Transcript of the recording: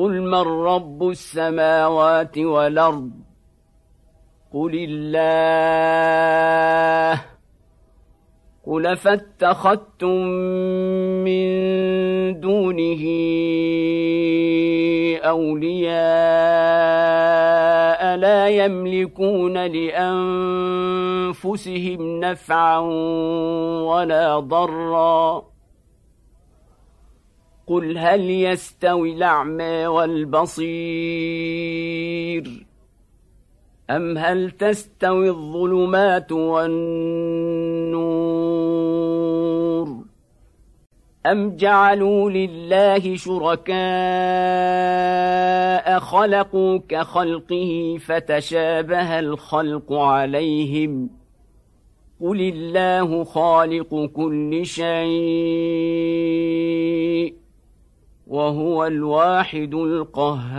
قل من رب السماوات والارض قل الله قل فاتخذتم من دونه اولياء لا يملكون لانفسهم نفعا ولا ضرا قل هل يستوي الأعمى والبصير أم هل تستوي الظلمات والنور أم جعلوا لله شركاء خلقوا كخلقه فتشابه الخلق عليهم قل الله خالق كل شيء وهو الواحد القهار.